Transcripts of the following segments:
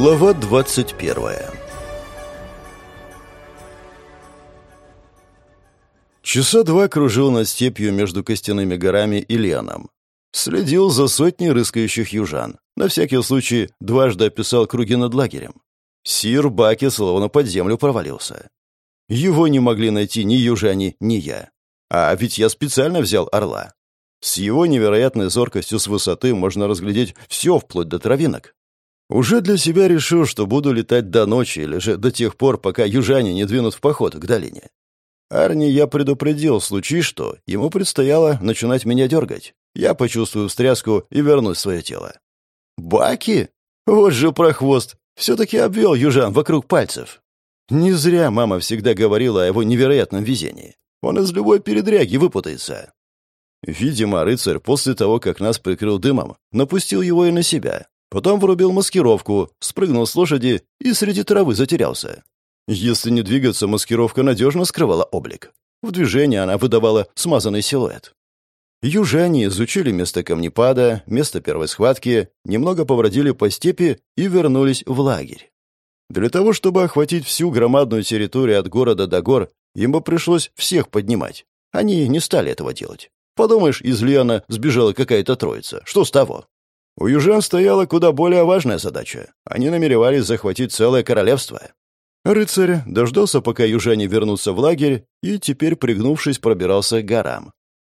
Глава 21 Часа два кружил над степью между костяными горами и Леном. Следил за сотней рыскающих южан. На всякий случай дважды описал круги над лагерем. Сир Баки словно под землю провалился. Его не могли найти ни южане, ни я. А ведь я специально взял орла. С его невероятной зоркостью с высоты можно разглядеть все вплоть до травинок. Уже для себя решил, что буду летать до ночи или же до тех пор, пока южане не двинут в поход к долине. Арни я предупредил, случай что, ему предстояло начинать меня дергать. Я почувствую встряску и вернусь в свое тело. Баки? Вот же прохвост! Все-таки обвел южан вокруг пальцев. Не зря мама всегда говорила о его невероятном везении. Он из любой передряги выпутается. Видимо, рыцарь после того, как нас прикрыл дымом, напустил его и на себя, Потом врубил маскировку, спрыгнул с лошади и среди травы затерялся. Если не двигаться, маскировка надежно скрывала облик. В движении она выдавала смазанный силуэт. Южане изучили место камнепада, место первой схватки, немного повродили по степи и вернулись в лагерь. Для того, чтобы охватить всю громадную территорию от города до гор, им бы пришлось всех поднимать. Они не стали этого делать. Подумаешь, из Лиана сбежала какая-то троица. Что с того? У южан стояла куда более важная задача. Они намеревались захватить целое королевство. Рыцарь дождался, пока южане вернутся в лагерь, и теперь, пригнувшись, пробирался к горам.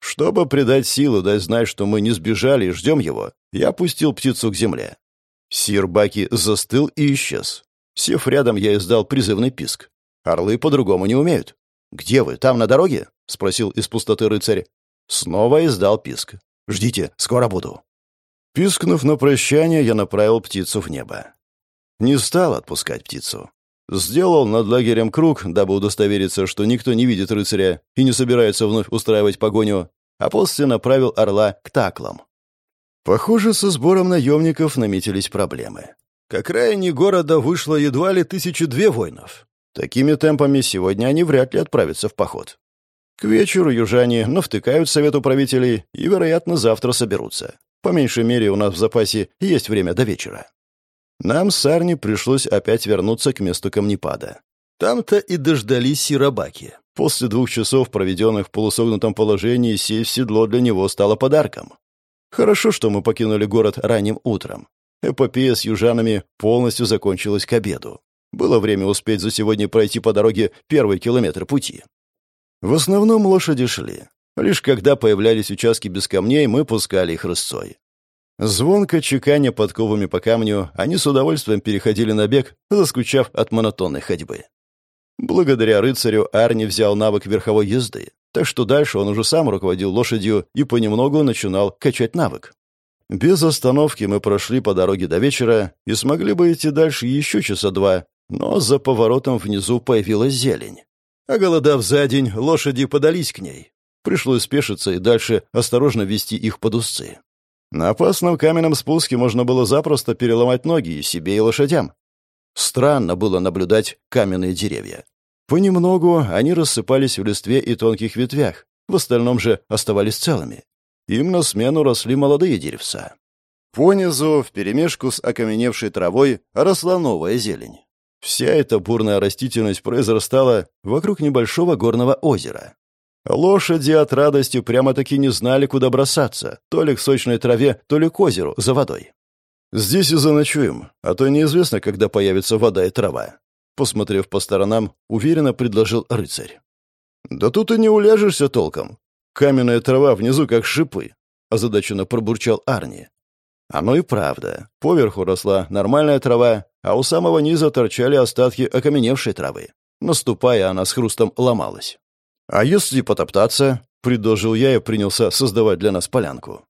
Чтобы придать силу, дать знать, что мы не сбежали и ждем его, я опустил птицу к земле. Сир Баки застыл и исчез. Сев рядом, я издал призывный писк. Орлы по-другому не умеют. «Где вы? Там, на дороге?» — спросил из пустоты рыцарь. Снова издал писк. «Ждите, скоро буду». Пискнув на прощание, я направил птицу в небо. Не стал отпускать птицу. Сделал над лагерем круг, дабы удостовериться, что никто не видит рыцаря и не собирается вновь устраивать погоню, а после направил орла к таклам. Похоже, со сбором наемников наметились проблемы. К окраине города вышло едва ли тысячи две воинов. Такими темпами сегодня они вряд ли отправятся в поход. К вечеру южане навтыкают совету правителей и, вероятно, завтра соберутся. По меньшей мере, у нас в запасе есть время до вечера. Нам с Арни пришлось опять вернуться к месту камнепада. Там-то и дождались сиробаки. После двух часов, проведенных в полусогнутом положении, сесть в седло для него стало подарком. Хорошо, что мы покинули город ранним утром. Эпопея с южанами полностью закончилась к обеду. Было время успеть за сегодня пройти по дороге первый километр пути. В основном лошади шли. Лишь когда появлялись участки без камней, мы пускали их рысцой. Звонко чеканя подковами по камню, они с удовольствием переходили на бег, заскучав от монотонной ходьбы. Благодаря рыцарю Арни взял навык верховой езды, так что дальше он уже сам руководил лошадью и понемногу начинал качать навык. Без остановки мы прошли по дороге до вечера и смогли бы идти дальше еще часа два, но за поворотом внизу появилась зелень. Оголодав за день, лошади подались к ней. Пришлось спешиться и дальше осторожно вести их под узцы. На опасном каменном спуске можно было запросто переломать ноги и себе, и лошадям. Странно было наблюдать каменные деревья. Понемногу они рассыпались в листве и тонких ветвях, в остальном же оставались целыми. Им на смену росли молодые деревца. Понизу, вперемешку с окаменевшей травой, росла новая зелень. Вся эта бурная растительность произрастала вокруг небольшого горного озера. Лошади от радости прямо-таки не знали, куда бросаться, то ли к сочной траве, то ли к озеру за водой. «Здесь и заночуем, а то неизвестно, когда появится вода и трава», посмотрев по сторонам, уверенно предложил рыцарь. «Да тут и не уляжешься толком. Каменная трава внизу как шипы», озадаченно пробурчал Арни. Оно и правда. Поверху росла нормальная трава, а у самого низа торчали остатки окаменевшей травы. Наступая, она с хрустом ломалась. «А если потоптаться?» — предложил я и принялся создавать для нас полянку.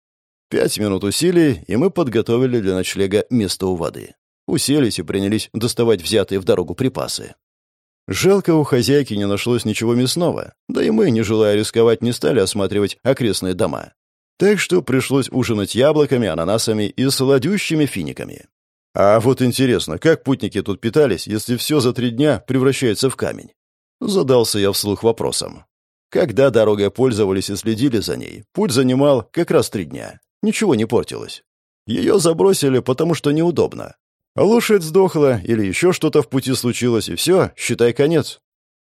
Пять минут усилий, и мы подготовили для ночлега место у воды. Уселись и принялись доставать взятые в дорогу припасы. Жалко, у хозяйки не нашлось ничего мясного, да и мы, не желая рисковать, не стали осматривать окрестные дома. Так что пришлось ужинать яблоками, ананасами и сладющими финиками. А вот интересно, как путники тут питались, если все за три дня превращается в камень? Задался я вслух вопросом. Когда дорогой пользовались и следили за ней, путь занимал как раз три дня. Ничего не портилось. Ее забросили, потому что неудобно. Лошадь сдохла или еще что-то в пути случилось, и все, считай конец.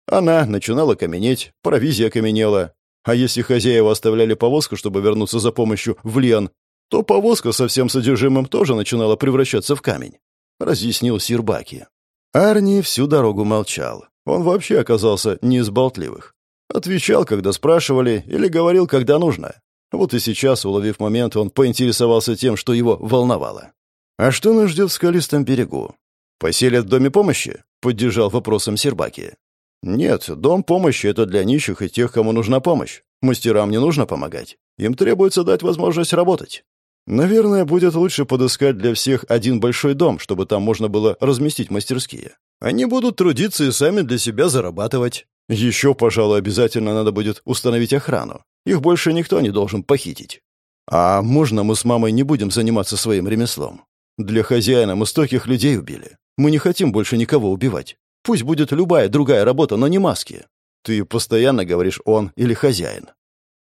Она начинала каменеть, провизия каменела. А если хозяева оставляли повозку, чтобы вернуться за помощью в Лен, то повозка со всем содержимым тоже начинала превращаться в камень», — разъяснил Сирбаки. Арни всю дорогу молчал. Он вообще оказался не из болтливых. Отвечал, когда спрашивали, или говорил, когда нужно. Вот и сейчас, уловив момент, он поинтересовался тем, что его волновало. «А что нас ждет в скалистом берегу? Поселят в доме помощи?» — поддержал вопросом Сербаки. «Нет, дом помощи — это для нищих и тех, кому нужна помощь. Мастерам не нужно помогать. Им требуется дать возможность работать. Наверное, будет лучше подыскать для всех один большой дом, чтобы там можно было разместить мастерские. Они будут трудиться и сами для себя зарабатывать. Еще, пожалуй, обязательно надо будет установить охрану. Их больше никто не должен похитить. А можно мы с мамой не будем заниматься своим ремеслом? Для хозяина мы стольких людей убили. Мы не хотим больше никого убивать. Пусть будет любая другая работа, но не маски. Ты постоянно говоришь «он» или «хозяин».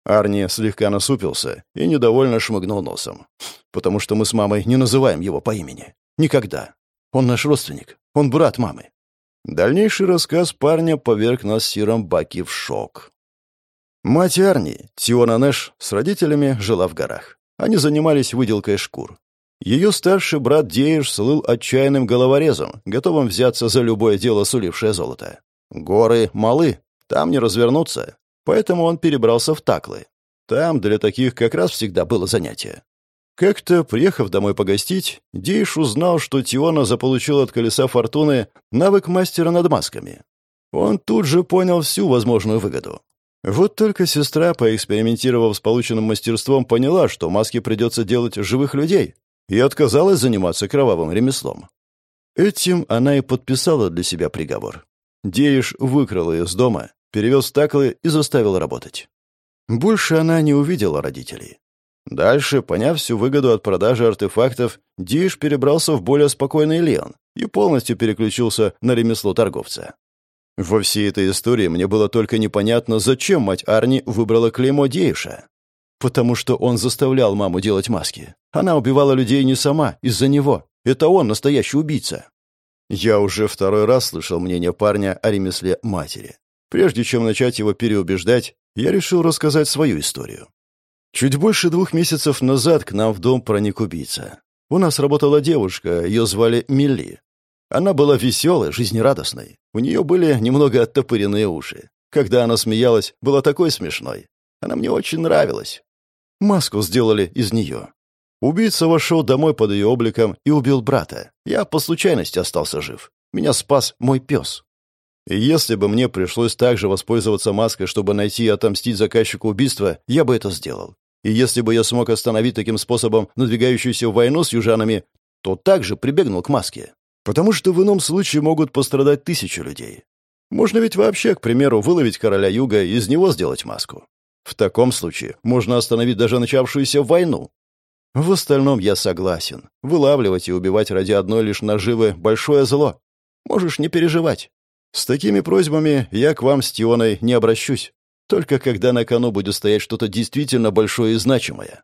Арни слегка насупился и недовольно шмыгнул носом. «Потому что мы с мамой не называем его по имени. Никогда. Он наш родственник. Он брат мамы». Дальнейший рассказ парня поверг нас Сиром Баки в шок. Мать Арни, Тиона Нэш, с родителями жила в горах. Они занимались выделкой шкур. Ее старший брат Деиш слыл отчаянным головорезом, готовым взяться за любое дело, сулившее золото. Горы малы, там не развернуться, Поэтому он перебрался в Таклы. Там для таких как раз всегда было занятие. Как-то, приехав домой погостить, Дейш узнал, что Тиона заполучил от колеса фортуны навык мастера над масками. Он тут же понял всю возможную выгоду. Вот только сестра, поэкспериментировав с полученным мастерством, поняла, что маски придется делать живых людей, и отказалась заниматься кровавым ремеслом. Этим она и подписала для себя приговор. Деиш выкрал ее из дома перевез таклы и заставил работать. Больше она не увидела родителей. Дальше, поняв всю выгоду от продажи артефактов, Диш перебрался в более спокойный Леон и полностью переключился на ремесло торговца. Во всей этой истории мне было только непонятно, зачем мать Арни выбрала клеймо Дейша. Потому что он заставлял маму делать маски. Она убивала людей не сама, из-за него. Это он настоящий убийца. Я уже второй раз слышал мнение парня о ремесле матери. Прежде чем начать его переубеждать, я решил рассказать свою историю. Чуть больше двух месяцев назад к нам в дом проник убийца. У нас работала девушка, ее звали Милли. Она была веселой, жизнерадостной. У нее были немного оттопыренные уши. Когда она смеялась, была такой смешной. Она мне очень нравилась. Маску сделали из нее. Убийца вошел домой под ее обликом и убил брата. Я по случайности остался жив. Меня спас мой пес. И если бы мне пришлось также воспользоваться маской, чтобы найти и отомстить заказчику убийства, я бы это сделал. И если бы я смог остановить таким способом надвигающуюся войну с южанами, то также прибегнул к маске. Потому что в ином случае могут пострадать тысячи людей. Можно ведь вообще, к примеру, выловить короля юга и из него сделать маску. В таком случае можно остановить даже начавшуюся войну. В остальном я согласен. Вылавливать и убивать ради одной лишь наживы — большое зло. Можешь не переживать. С такими просьбами я к вам с Тионой не обращусь. Только когда на кону будет стоять что-то действительно большое и значимое.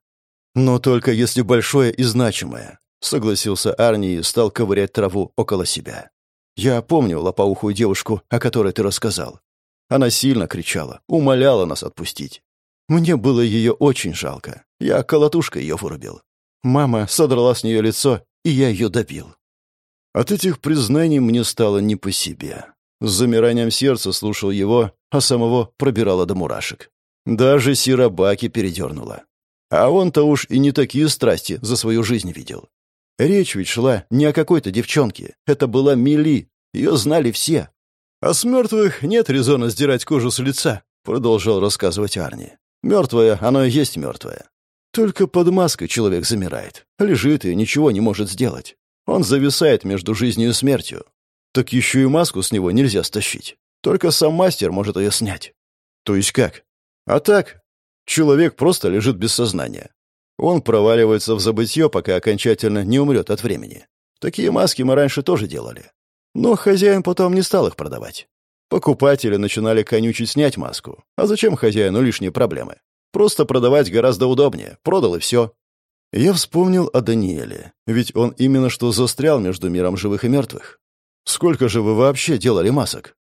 Но только если большое и значимое, согласился Арни и стал ковырять траву около себя. Я помню лопоухую девушку, о которой ты рассказал. Она сильно кричала, умоляла нас отпустить. Мне было ее очень жалко. Я колотушкой ее вырубил. Мама содрала с нее лицо, и я ее добил. От этих признаний мне стало не по себе. С замиранием сердца слушал его, а самого пробирало до мурашек. Даже Сирабаки передернула. А он-то уж и не такие страсти за свою жизнь видел. Речь ведь шла не о какой-то девчонке. Это была Мили. Ее знали все. «А с мертвых нет резона сдирать кожу с лица», — продолжал рассказывать Арни. «Мертвое, оно и есть мертвое. Только под маской человек замирает. Лежит и ничего не может сделать. Он зависает между жизнью и смертью. Так еще и маску с него нельзя стащить. Только сам мастер может ее снять. То есть как? А так, человек просто лежит без сознания. Он проваливается в забытье, пока окончательно не умрет от времени. Такие маски мы раньше тоже делали. Но хозяин потом не стал их продавать. Покупатели начинали конючить снять маску. А зачем хозяину лишние проблемы? Просто продавать гораздо удобнее. Продал и все. Я вспомнил о Даниэле, ведь он именно что застрял между миром живых и мертвых. Сколько же вы вообще делали масок?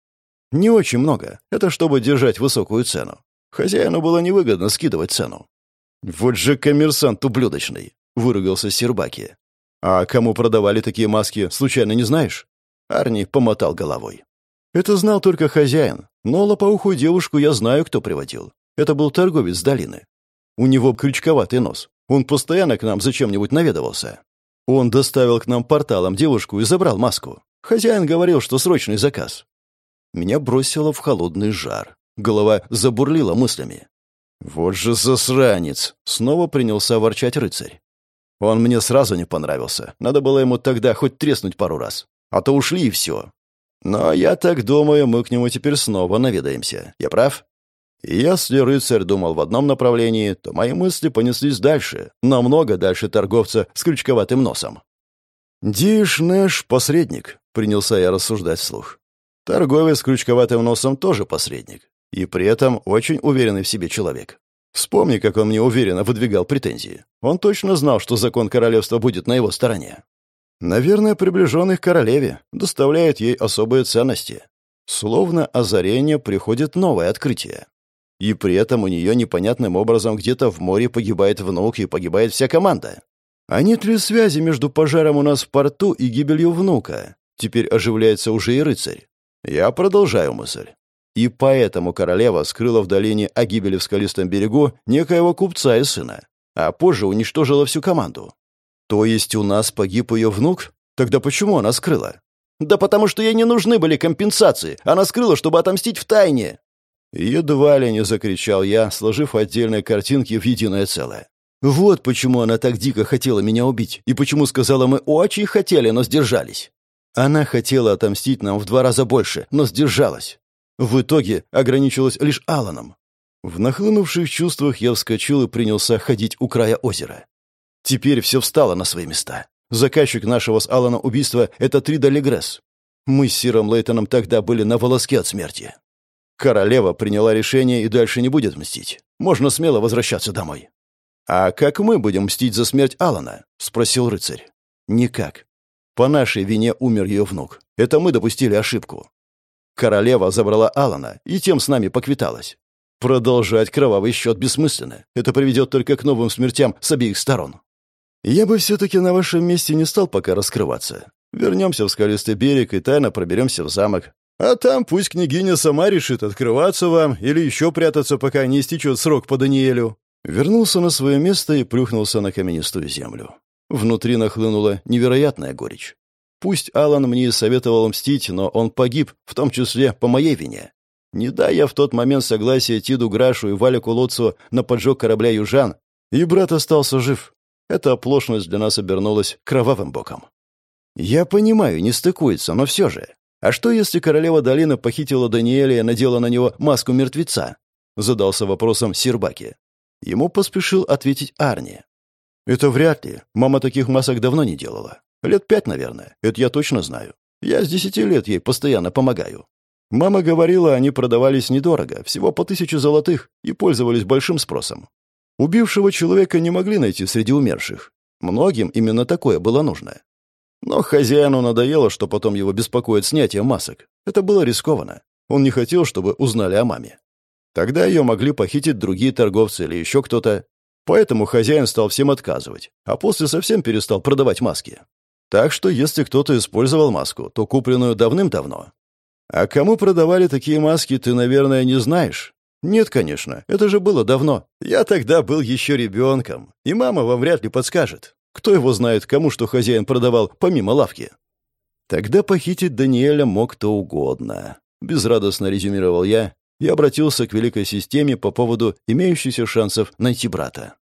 Не очень много. Это чтобы держать высокую цену. Хозяину было невыгодно скидывать цену. Вот же коммерсант ублюдочный, выругался Сербаки. А кому продавали такие маски, случайно не знаешь? Арни помотал головой. Это знал только хозяин, но лопоухую девушку я знаю, кто приводил. Это был торговец с долины. У него крючковатый нос. Он постоянно к нам зачем-нибудь наведывался. Он доставил к нам порталом девушку и забрал маску. Хозяин говорил, что срочный заказ. Меня бросило в холодный жар. Голова забурлила мыслями. «Вот же засранец!» — снова принялся ворчать рыцарь. Он мне сразу не понравился. Надо было ему тогда хоть треснуть пару раз. А то ушли и все. Но я так думаю, мы к нему теперь снова наведаемся. Я прав? Если рыцарь думал в одном направлении, то мои мысли понеслись дальше, намного дальше торговца с крючковатым носом. «Диш Нэш — посредник», — принялся я рассуждать вслух. Торговец с крючковатым носом тоже посредник. И при этом очень уверенный в себе человек. Вспомни, как он мне уверенно выдвигал претензии. Он точно знал, что закон королевства будет на его стороне. Наверное, приближенный к королеве доставляет ей особые ценности. Словно озарение приходит новое открытие. И при этом у нее непонятным образом где-то в море погибает внук и погибает вся команда. А нет ли связи между пожаром у нас в порту и гибелью внука? Теперь оживляется уже и рыцарь. Я продолжаю мысль. И поэтому королева скрыла в долине о гибели в скалистом берегу некоего купца и сына, а позже уничтожила всю команду. То есть у нас погиб ее внук? Тогда почему она скрыла? Да потому что ей не нужны были компенсации. Она скрыла, чтобы отомстить в тайне. Едва ли не закричал я, сложив отдельные картинки в единое целое. Вот почему она так дико хотела меня убить, и почему сказала мы очень хотели, но сдержались. Она хотела отомстить нам в два раза больше, но сдержалась. В итоге ограничилась лишь Аланом. В нахлынувших чувствах я вскочил и принялся ходить у края озера. Теперь все встало на свои места. Заказчик нашего с Алана убийства — это Трида Легресс. Мы с Сиром Лейтоном тогда были на волоске от смерти. Королева приняла решение и дальше не будет мстить. Можно смело возвращаться домой. «А как мы будем мстить за смерть Алана?» — спросил рыцарь. «Никак. По нашей вине умер ее внук. Это мы допустили ошибку. Королева забрала Алана и тем с нами поквиталась. Продолжать кровавый счет бессмысленно. Это приведет только к новым смертям с обеих сторон. Я бы все-таки на вашем месте не стал пока раскрываться. Вернемся в скалистый берег и тайно проберемся в замок. А там пусть княгиня сама решит, открываться вам или еще прятаться, пока не истечет срок по Даниэлю». Вернулся на свое место и плюхнулся на каменистую землю. Внутри нахлынула невероятная горечь. Пусть Алан мне советовал мстить, но он погиб, в том числе по моей вине. Не дай я в тот момент согласия Тиду Грашу и Валику Лоцу на поджог корабля «Южан», и брат остался жив. Эта оплошность для нас обернулась кровавым боком. Я понимаю, не стыкуется, но все же. А что, если королева долины похитила Даниэля и надела на него маску мертвеца? Задался вопросом Сирбаки. Ему поспешил ответить Арни. Это вряд ли. Мама таких масок давно не делала. Лет пять, наверное. Это я точно знаю. Я с десяти лет ей постоянно помогаю. Мама говорила, они продавались недорого, всего по тысяче золотых, и пользовались большим спросом. Убившего человека не могли найти среди умерших. Многим именно такое было нужно. Но хозяину надоело, что потом его беспокоит снятие масок. Это было рискованно. Он не хотел, чтобы узнали о маме. Тогда ее могли похитить другие торговцы или еще кто-то. Поэтому хозяин стал всем отказывать, а после совсем перестал продавать маски. Так что если кто-то использовал маску, то купленную давным-давно. А кому продавали такие маски, ты, наверное, не знаешь. «Нет, конечно, это же было давно. Я тогда был еще ребенком, и мама вам вряд ли подскажет. Кто его знает, кому что хозяин продавал, помимо лавки?» Тогда похитить Даниэля мог кто угодно. Безрадостно резюмировал я и обратился к великой системе по поводу имеющихся шансов найти брата.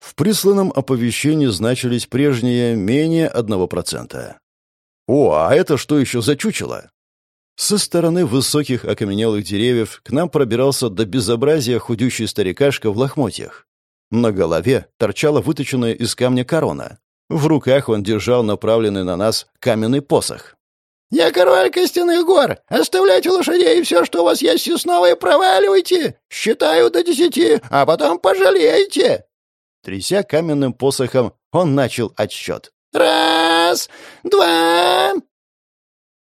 В присланном оповещении значились прежние менее одного процента. «О, а это что еще за чучело?» Со стороны высоких окаменелых деревьев к нам пробирался до безобразия худющий старикашка в лохмотьях. На голове торчала выточенная из камня корона. В руках он держал направленный на нас каменный посох. «Я король костяных гор! Оставляйте лошадей и все, что у вас есть, и проваливайте! Считаю до десяти, а потом пожалеете!» Тряся каменным посохом, Он начал отсчет. «Раз, два...»